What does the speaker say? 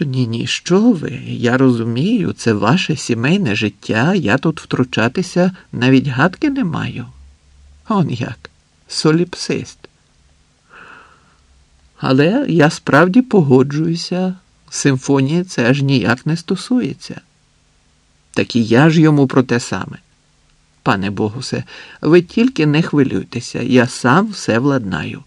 Ні, ні, що ви? Я розумію, це ваше сімейне життя, я тут втручатися навіть гадки не маю. Он як, соліпсист. Але я справді погоджуюся, симфонії це аж ніяк не стосується. Так і я ж йому про те саме. Пане Богусе, ви тільки не хвилюйтеся, я сам все владнаю.